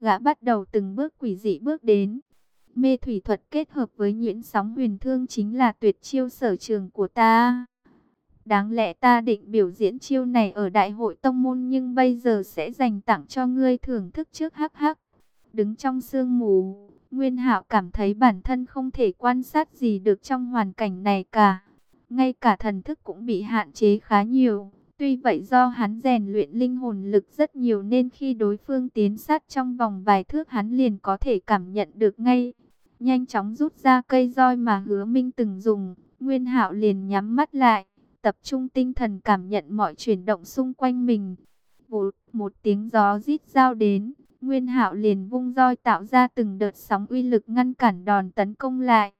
gã bắt đầu từng bước quỷ dị bước đến. Mê thủy thuật kết hợp với nhuyễn sóng huyền thương chính là tuyệt chiêu sở trường của ta. Đáng lẽ ta định biểu diễn chiêu này ở đại hội tông môn nhưng bây giờ sẽ dành tặng cho ngươi thưởng thức trước hắc hắc. Đứng trong sương mù, Nguyên Hạo cảm thấy bản thân không thể quan sát gì được trong hoàn cảnh này cả. Ngay cả thần thức cũng bị hạn chế khá nhiều. Tuy vậy do hắn rèn luyện linh hồn lực rất nhiều nên khi đối phương tiến sát trong vòng vài thước hắn liền có thể cảm nhận được ngay. Nhanh chóng rút ra cây roi mà hứa minh từng dùng, Nguyên Hạo liền nhắm mắt lại, tập trung tinh thần cảm nhận mọi chuyển động xung quanh mình. Một, một tiếng gió rít giao đến, Nguyên Hạo liền vung roi tạo ra từng đợt sóng uy lực ngăn cản đòn tấn công lại.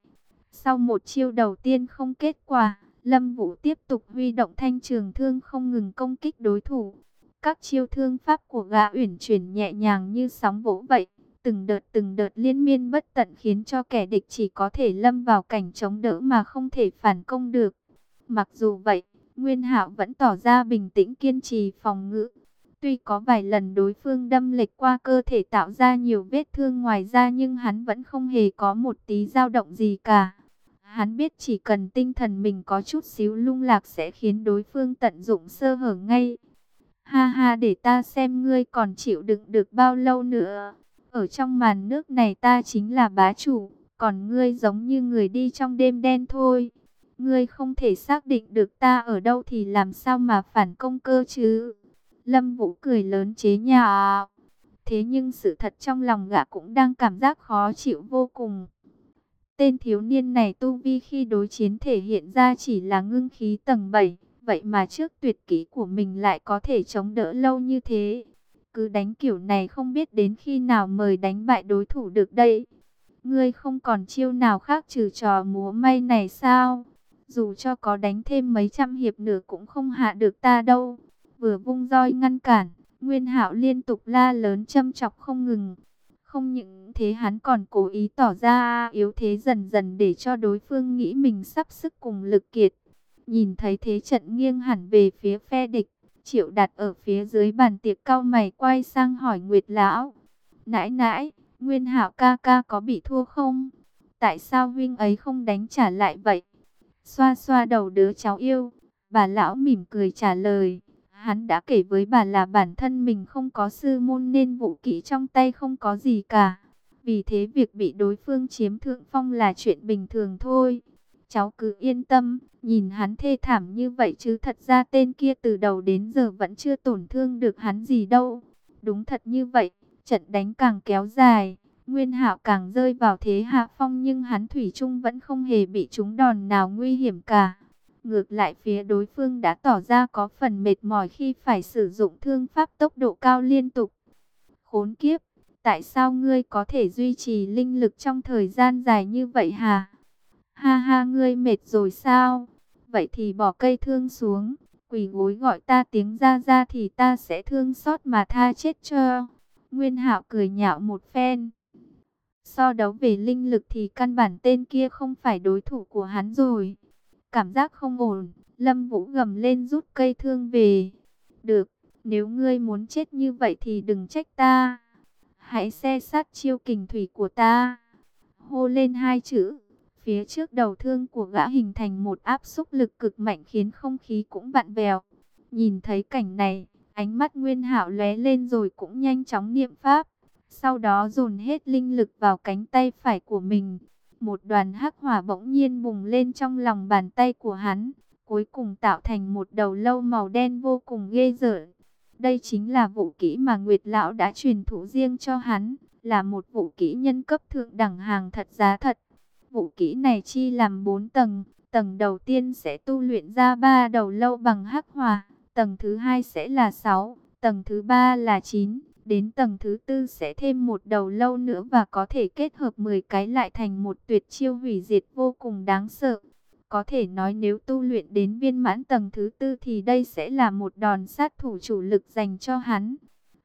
Sau một chiêu đầu tiên không kết quả, Lâm Vũ tiếp tục huy động thanh trường thương không ngừng công kích đối thủ. Các chiêu thương pháp của gã uyển chuyển nhẹ nhàng như sóng vỗ vậy, từng đợt từng đợt liên miên bất tận khiến cho kẻ địch chỉ có thể lâm vào cảnh chống đỡ mà không thể phản công được. Mặc dù vậy, Nguyên Hạo vẫn tỏ ra bình tĩnh kiên trì phòng ngự. Tuy có vài lần đối phương đâm lệch qua cơ thể tạo ra nhiều vết thương ngoài ra nhưng hắn vẫn không hề có một tí dao động gì cả. Hắn biết chỉ cần tinh thần mình có chút xíu lung lạc sẽ khiến đối phương tận dụng sơ hở ngay. Ha ha để ta xem ngươi còn chịu đựng được bao lâu nữa. Ở trong màn nước này ta chính là bá chủ, còn ngươi giống như người đi trong đêm đen thôi. Ngươi không thể xác định được ta ở đâu thì làm sao mà phản công cơ chứ. Lâm Vũ cười lớn chế nhạo Thế nhưng sự thật trong lòng gã cũng đang cảm giác khó chịu vô cùng. Tên thiếu niên này tu vi khi đối chiến thể hiện ra chỉ là ngưng khí tầng 7. Vậy mà trước tuyệt kỹ của mình lại có thể chống đỡ lâu như thế. Cứ đánh kiểu này không biết đến khi nào mời đánh bại đối thủ được đây. Ngươi không còn chiêu nào khác trừ trò múa may này sao? Dù cho có đánh thêm mấy trăm hiệp nữa cũng không hạ được ta đâu vừa vung roi ngăn cản, Nguyên Hạo liên tục la lớn châm chọc không ngừng. Không những thế hắn còn cố ý tỏ ra yếu thế dần dần để cho đối phương nghĩ mình sắp sức cùng lực kiệt. Nhìn thấy thế trận nghiêng hẳn về phía phe địch, triệu đặt ở phía dưới bàn tiệc cao mày quay sang hỏi Nguyệt Lão. Nãi nãi, Nguyên hảo ca ca có bị thua không? Tại sao huynh ấy không đánh trả lại vậy? Xoa xoa đầu đứa cháu yêu, bà lão mỉm cười trả lời. Hắn đã kể với bà là bản thân mình không có sư môn nên vũ kỹ trong tay không có gì cả. Vì thế việc bị đối phương chiếm thượng phong là chuyện bình thường thôi. Cháu cứ yên tâm, nhìn hắn thê thảm như vậy chứ thật ra tên kia từ đầu đến giờ vẫn chưa tổn thương được hắn gì đâu. Đúng thật như vậy, trận đánh càng kéo dài, Nguyên Hạo càng rơi vào thế hạ phong nhưng hắn Thủy chung vẫn không hề bị trúng đòn nào nguy hiểm cả. Ngược lại phía đối phương đã tỏ ra có phần mệt mỏi khi phải sử dụng thương pháp tốc độ cao liên tục. Khốn kiếp, tại sao ngươi có thể duy trì linh lực trong thời gian dài như vậy hả? Ha ha ngươi mệt rồi sao? Vậy thì bỏ cây thương xuống, quỳ gối gọi ta tiếng ra ra thì ta sẽ thương xót mà tha chết cho. Nguyên hạo cười nhạo một phen. So đấu về linh lực thì căn bản tên kia không phải đối thủ của hắn rồi. Cảm giác không ổn, Lâm Vũ gầm lên rút cây thương về. Được, nếu ngươi muốn chết như vậy thì đừng trách ta. Hãy xe sát chiêu kình thủy của ta. Hô lên hai chữ. Phía trước đầu thương của gã hình thành một áp xúc lực cực mạnh khiến không khí cũng vặn vẹo. Nhìn thấy cảnh này, ánh mắt Nguyên Hạo lóe lên rồi cũng nhanh chóng niệm pháp. Sau đó dồn hết linh lực vào cánh tay phải của mình. Một đoàn hắc hỏa bỗng nhiên bùng lên trong lòng bàn tay của hắn, cuối cùng tạo thành một đầu lâu màu đen vô cùng ghê rợn. Đây chính là vũ kỹ mà Nguyệt Lão đã truyền thụ riêng cho hắn, là một vũ kỹ nhân cấp thượng đẳng hàng thật giá thật. Vũ kỹ này chi làm 4 tầng, tầng đầu tiên sẽ tu luyện ra ba đầu lâu bằng hắc hỏa, tầng thứ hai sẽ là 6, tầng thứ ba là 9, đến tầng thứ tư sẽ thêm một đầu lâu nữa và có thể kết hợp 10 cái lại thành một tuyệt chiêu hủy diệt vô cùng đáng sợ. Có thể nói nếu tu luyện đến viên mãn tầng thứ tư thì đây sẽ là một đòn sát thủ chủ lực dành cho hắn.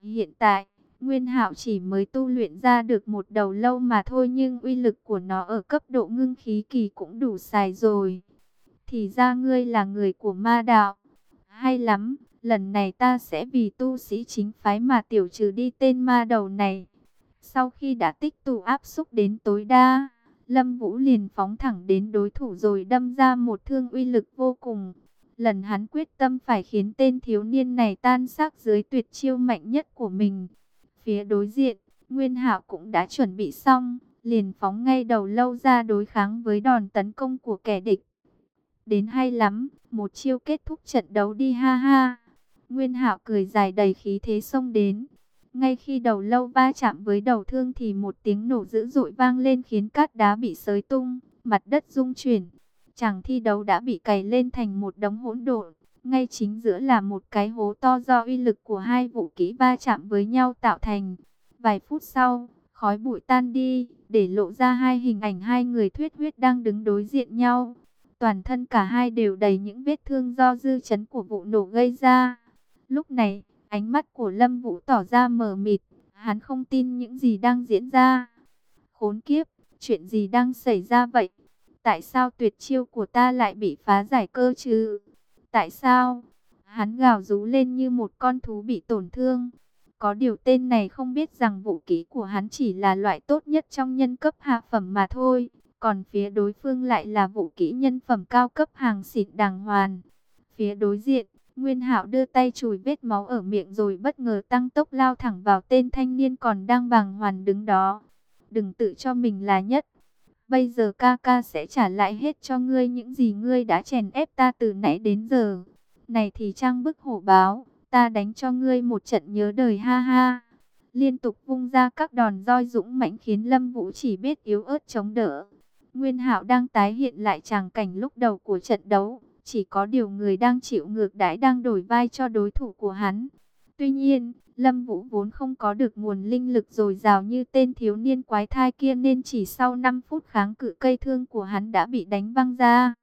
Hiện tại, Nguyên Hạo chỉ mới tu luyện ra được một đầu lâu mà thôi nhưng uy lực của nó ở cấp độ ngưng khí kỳ cũng đủ xài rồi. Thì ra ngươi là người của ma đạo. Hay lắm, lần này ta sẽ vì tu sĩ chính phái mà tiểu trừ đi tên ma đầu này. Sau khi đã tích tụ áp xúc đến tối đa, Lâm Vũ liền phóng thẳng đến đối thủ rồi đâm ra một thương uy lực vô cùng. Lần hắn quyết tâm phải khiến tên thiếu niên này tan xác dưới tuyệt chiêu mạnh nhất của mình. Phía đối diện, Nguyên Hạo cũng đã chuẩn bị xong, liền phóng ngay đầu lâu ra đối kháng với đòn tấn công của kẻ địch. Đến hay lắm, một chiêu kết thúc trận đấu đi ha ha. Nguyên Hạo cười dài đầy khí thế xông đến. Ngay khi đầu lâu va chạm với đầu thương thì một tiếng nổ dữ dội vang lên khiến cát đá bị sới tung, mặt đất rung chuyển. Chàng thi đấu đã bị cày lên thành một đống hỗn độn. Ngay chính giữa là một cái hố to do uy lực của hai vũ kỹ va chạm với nhau tạo thành. Vài phút sau, khói bụi tan đi, để lộ ra hai hình ảnh hai người thuyết huyết đang đứng đối diện nhau. Toàn thân cả hai đều đầy những vết thương do dư chấn của vụ nổ gây ra. Lúc này, ánh mắt của Lâm Vũ tỏ ra mờ mịt, hắn không tin những gì đang diễn ra. Khốn kiếp, chuyện gì đang xảy ra vậy? Tại sao tuyệt chiêu của ta lại bị phá giải cơ chứ? Tại sao? Hắn gào rú lên như một con thú bị tổn thương. Có điều tên này không biết rằng vũ khí của hắn chỉ là loại tốt nhất trong nhân cấp hạ phẩm mà thôi. Còn phía đối phương lại là vũ khí nhân phẩm cao cấp hàng xịn đàng hoàn. Phía đối diện, Nguyên Hạo đưa tay chùi vết máu ở miệng rồi bất ngờ tăng tốc lao thẳng vào tên thanh niên còn đang bàng hoàn đứng đó. Đừng tự cho mình là nhất. Bây giờ ca ca sẽ trả lại hết cho ngươi những gì ngươi đã chèn ép ta từ nãy đến giờ. Này thì trang bức hổ báo, ta đánh cho ngươi một trận nhớ đời ha ha. Liên tục vung ra các đòn roi dũng mãnh khiến Lâm Vũ chỉ biết yếu ớt chống đỡ. Nguyên Hạo đang tái hiện lại tràng cảnh lúc đầu của trận đấu, chỉ có điều người đang chịu ngược đãi đang đổi vai cho đối thủ của hắn. Tuy nhiên, Lâm Vũ vốn không có được nguồn linh lực dồi dào như tên thiếu niên quái thai kia nên chỉ sau 5 phút kháng cự cây thương của hắn đã bị đánh văng ra.